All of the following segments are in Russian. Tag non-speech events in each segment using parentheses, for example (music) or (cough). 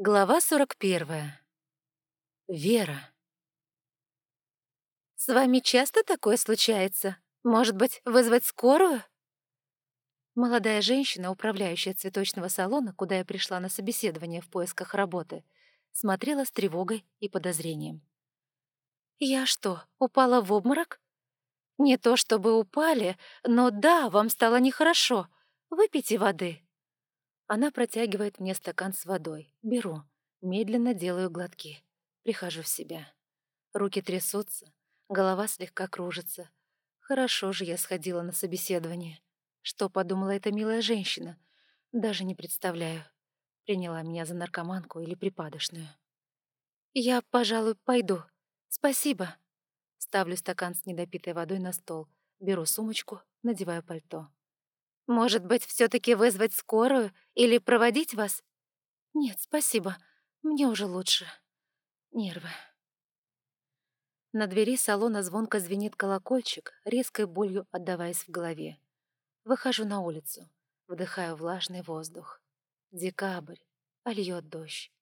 Глава 41. Вера. «С вами часто такое случается? Может быть, вызвать скорую?» Молодая женщина, управляющая цветочного салона, куда я пришла на собеседование в поисках работы, смотрела с тревогой и подозрением. «Я что, упала в обморок?» «Не то чтобы упали, но да, вам стало нехорошо. Выпейте воды». Она протягивает мне стакан с водой. Беру. Медленно делаю глотки. Прихожу в себя. Руки трясутся, голова слегка кружится. Хорошо же я сходила на собеседование. Что подумала эта милая женщина? Даже не представляю. Приняла меня за наркоманку или припадочную. «Я, пожалуй, пойду. Спасибо». Ставлю стакан с недопитой водой на стол, беру сумочку, надеваю пальто. Может быть, все таки вызвать скорую или проводить вас? Нет, спасибо. Мне уже лучше. Нервы. На двери салона звонко звенит колокольчик, резкой болью отдаваясь в голове. Выхожу на улицу, вдыхаю влажный воздух. Декабрь, а льет дождь.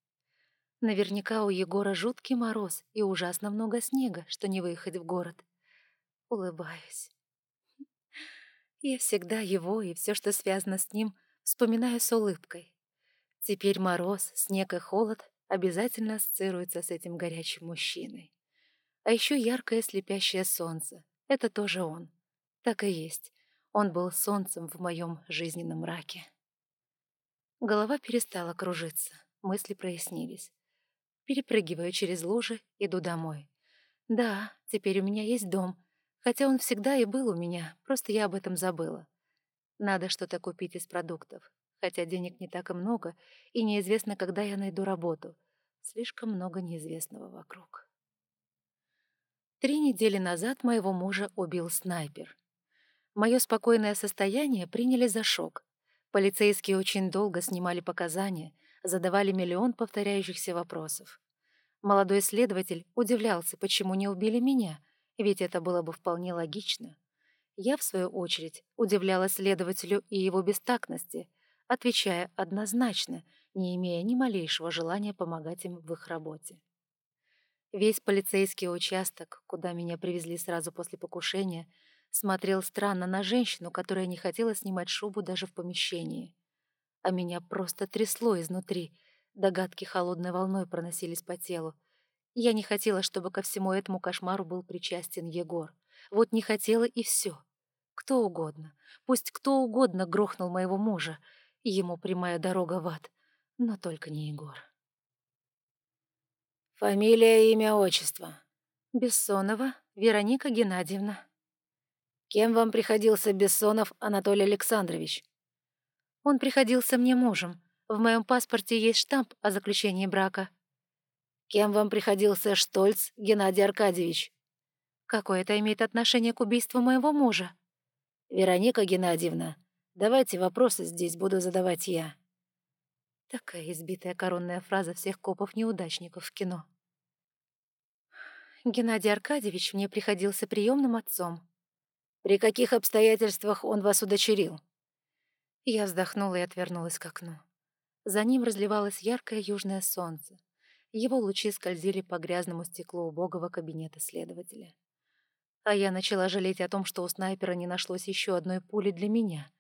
Наверняка у Егора жуткий мороз и ужасно много снега, что не выехать в город. Улыбаюсь. (laughs) Я всегда его и все, что связано с ним, вспоминаю с улыбкой. Теперь мороз, снег и холод обязательно ассоциируются с этим горячим мужчиной. А еще яркое слепящее солнце. Это тоже он. Так и есть. Он был солнцем в моем жизненном мраке. Голова перестала кружиться, мысли прояснились. Перепрыгиваю через лужи, иду домой. Да, теперь у меня есть дом, Хотя он всегда и был у меня, просто я об этом забыла. Надо что-то купить из продуктов, хотя денег не так и много, и неизвестно, когда я найду работу. Слишком много неизвестного вокруг. Три недели назад моего мужа убил снайпер. Мое спокойное состояние приняли за шок. Полицейские очень долго снимали показания, задавали миллион повторяющихся вопросов. Молодой следователь удивлялся, почему не убили меня — ведь это было бы вполне логично. Я, в свою очередь, удивляла следователю и его бестактности, отвечая однозначно, не имея ни малейшего желания помогать им в их работе. Весь полицейский участок, куда меня привезли сразу после покушения, смотрел странно на женщину, которая не хотела снимать шубу даже в помещении. А меня просто трясло изнутри, догадки холодной волной проносились по телу, я не хотела, чтобы ко всему этому кошмару был причастен Егор. Вот не хотела и все. Кто угодно, пусть кто угодно грохнул моего мужа, и ему прямая дорога в ад, но только не Егор. Фамилия, имя, отчество. Бессонова Вероника Геннадьевна. Кем вам приходился Бессонов Анатолий Александрович? Он приходился мне мужем. В моем паспорте есть штамп о заключении брака. Кем вам приходился Штольц Геннадий Аркадьевич? Какое это имеет отношение к убийству моего мужа? Вероника Геннадьевна, давайте вопросы здесь буду задавать я. Такая избитая коронная фраза всех копов-неудачников в кино. Геннадий Аркадьевич мне приходился приемным отцом. При каких обстоятельствах он вас удочерил? Я вздохнула и отвернулась к окну. За ним разливалось яркое южное солнце. Его лучи скользили по грязному стеклу убогого кабинета следователя. А я начала жалеть о том, что у снайпера не нашлось еще одной пули для меня.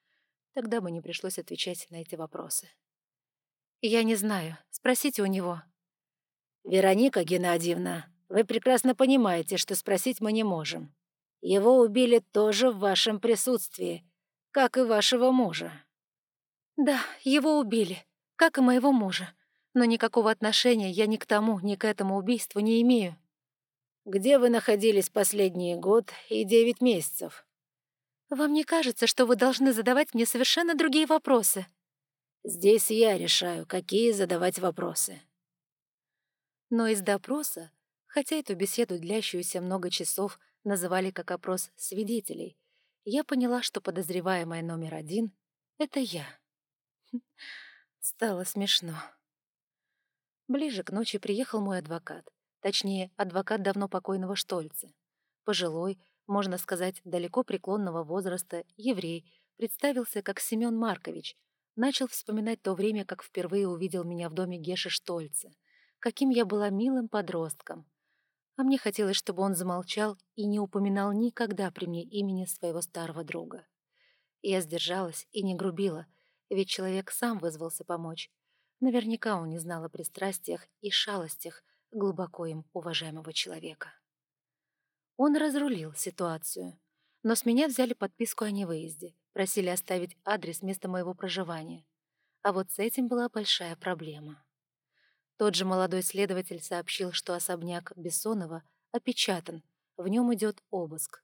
Тогда бы не пришлось отвечать на эти вопросы. «Я не знаю. Спросите у него». «Вероника Геннадьевна, вы прекрасно понимаете, что спросить мы не можем. Его убили тоже в вашем присутствии, как и вашего мужа». «Да, его убили, как и моего мужа но никакого отношения я ни к тому, ни к этому убийству не имею». «Где вы находились последний год и девять месяцев?» «Вам не кажется, что вы должны задавать мне совершенно другие вопросы?» «Здесь я решаю, какие задавать вопросы». Но из допроса, хотя эту беседу, длящуюся много часов, называли как опрос свидетелей, я поняла, что подозреваемая номер один — это я. Стало смешно. Ближе к ночи приехал мой адвокат. Точнее, адвокат давно покойного Штольца. Пожилой, можно сказать, далеко преклонного возраста, еврей, представился как Семен Маркович, Начал вспоминать то время, как впервые увидел меня в доме Геши Штольца. Каким я была милым подростком. А мне хотелось, чтобы он замолчал и не упоминал никогда при мне имени своего старого друга. Я сдержалась и не грубила, ведь человек сам вызвался помочь. Наверняка он не знал о пристрастиях и шалостях глубоко им уважаемого человека. Он разрулил ситуацию, но с меня взяли подписку о невыезде, просили оставить адрес места моего проживания. А вот с этим была большая проблема. Тот же молодой следователь сообщил, что особняк Бессонова опечатан, в нем идет обыск.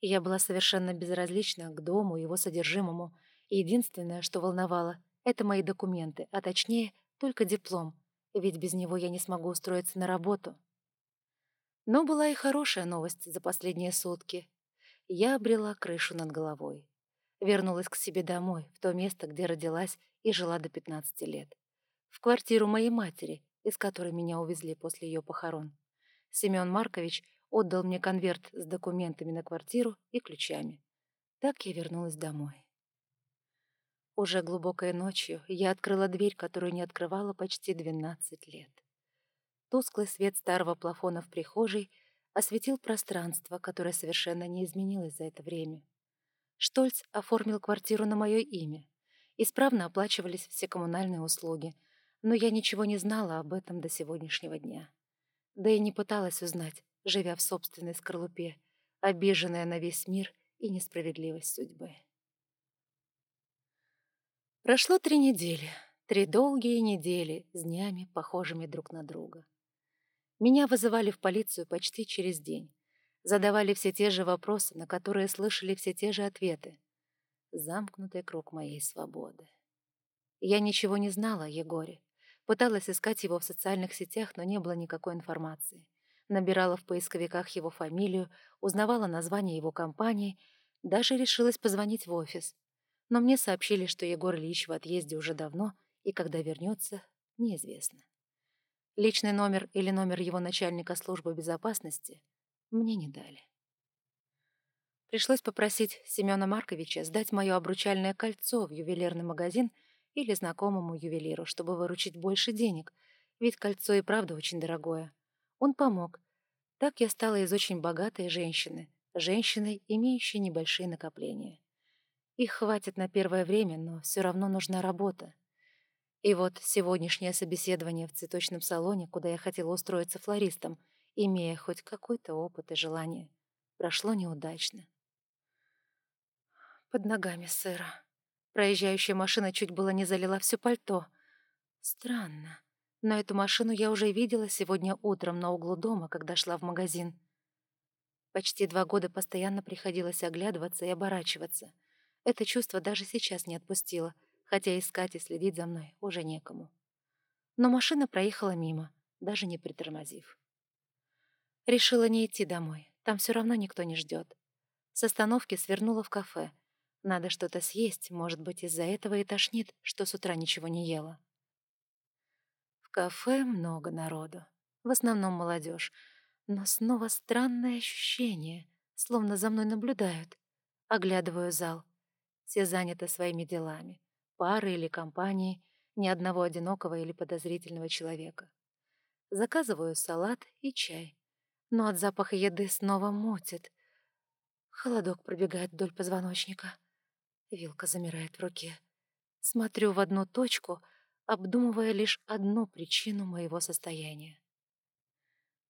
Я была совершенно безразлична к дому, его содержимому, и единственное, что волновало, это мои документы, а точнее, только диплом, ведь без него я не смогу устроиться на работу. Но была и хорошая новость за последние сутки. Я обрела крышу над головой. Вернулась к себе домой, в то место, где родилась и жила до 15 лет в квартиру моей матери, из которой меня увезли после ее похорон. Семен Маркович отдал мне конверт с документами на квартиру и ключами. Так я вернулась домой. Уже глубокой ночью я открыла дверь, которую не открывала почти 12 лет. Тусклый свет старого плафона в прихожей осветил пространство, которое совершенно не изменилось за это время. Штольц оформил квартиру на мое имя. Исправно оплачивались все коммунальные услуги — но я ничего не знала об этом до сегодняшнего дня. Да и не пыталась узнать, живя в собственной скорлупе, обиженная на весь мир и несправедливость судьбы. Прошло три недели, три долгие недели с днями, похожими друг на друга. Меня вызывали в полицию почти через день. Задавали все те же вопросы, на которые слышали все те же ответы. Замкнутый круг моей свободы. Я ничего не знала о Егоре. Пыталась искать его в социальных сетях, но не было никакой информации. Набирала в поисковиках его фамилию, узнавала название его компании, даже решилась позвонить в офис. Но мне сообщили, что Егор Ильич в отъезде уже давно, и когда вернется, неизвестно. Личный номер или номер его начальника службы безопасности мне не дали. Пришлось попросить Семена Марковича сдать мое обручальное кольцо в ювелирный магазин — или знакомому ювелиру, чтобы выручить больше денег, ведь кольцо и правда очень дорогое. Он помог. Так я стала из очень богатой женщины, женщиной, имеющей небольшие накопления. Их хватит на первое время, но все равно нужна работа. И вот сегодняшнее собеседование в цветочном салоне, куда я хотела устроиться флористом, имея хоть какой-то опыт и желание, прошло неудачно. Под ногами сыро. Проезжающая машина чуть было не залила все пальто. Странно. Но эту машину я уже видела сегодня утром на углу дома, когда шла в магазин. Почти два года постоянно приходилось оглядываться и оборачиваться. Это чувство даже сейчас не отпустило, хотя искать и следить за мной уже некому. Но машина проехала мимо, даже не притормозив. Решила не идти домой, там все равно никто не ждет. С остановки свернула в кафе — надо что-то съесть, может быть, из-за этого и тошнит, что с утра ничего не ела. В кафе много народу, в основном молодежь, но снова странное ощущение, словно за мной наблюдают. Оглядываю зал. Все заняты своими делами. Пары или компании, ни одного одинокого или подозрительного человека. Заказываю салат и чай. Но от запаха еды снова мутит. Холодок пробегает вдоль позвоночника. Вилка замирает в руке. Смотрю в одну точку, обдумывая лишь одну причину моего состояния.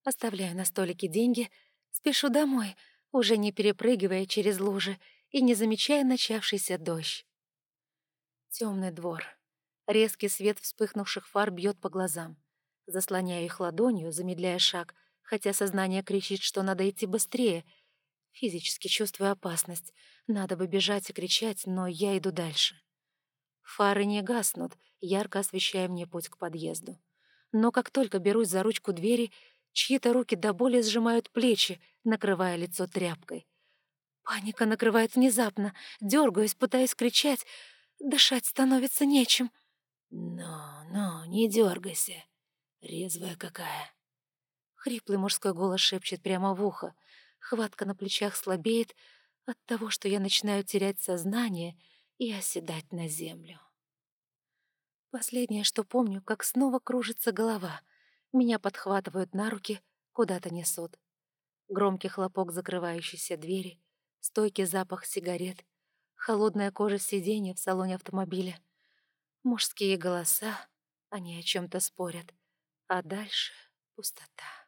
Оставляю на столике деньги, спешу домой, уже не перепрыгивая через лужи и не замечая начавшийся дождь. Темный двор. Резкий свет вспыхнувших фар бьет по глазам. Заслоняю их ладонью, замедляя шаг, хотя сознание кричит, что надо идти быстрее. Физически чувствую опасность — надо бы бежать и кричать, но я иду дальше. Фары не гаснут, ярко освещая мне путь к подъезду. Но как только берусь за ручку двери, чьи-то руки до боли сжимают плечи, накрывая лицо тряпкой. Паника накрывает внезапно, дергаюсь, пытаясь кричать. Дышать становится нечем. «Но, но, не дергайся, резвая какая!» Хриплый мужской голос шепчет прямо в ухо. Хватка на плечах слабеет, от того, что я начинаю терять сознание и оседать на землю. Последнее, что помню, как снова кружится голова. Меня подхватывают на руки, куда-то несут. Громкий хлопок закрывающейся двери, стойкий запах сигарет, холодная кожа сиденья в салоне автомобиля. Мужские голоса, они о чем то спорят. А дальше пустота.